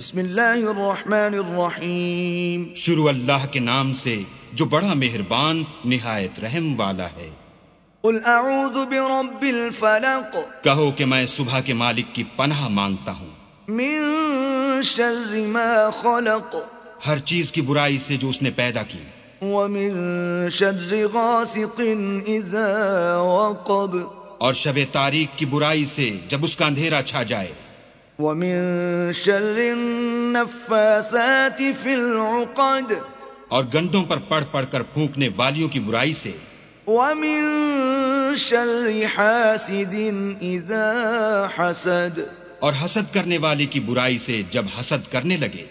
بسم اللہ الرحمن الرحیم۔ شروع اللہ کے نام سے جو بڑا مہربان نہایت رحم والا ہے۔ قل اعوذ برب الفلق۔ کہو کہ میں صبح کے مالک کی پناہ مانگتا ہوں۔ من شر ما خلق۔ ہر چیز کی برائی سے جو اس نے پیدا کی۔ ومن شر غاسق اذا وقب۔ اور شب تاریخ کی برائی سے جب اس کا اندھیرا چھا جائے۔ ومن شر النفاثات في العقد. اور گنڈوں پر پڑھ پڑھ کر پھونکنے والیوں کی برائی سے ومن شر حاسد اذا حسد. اور حسد کرنے والے کی برائی سے جب حسد کرنے لگے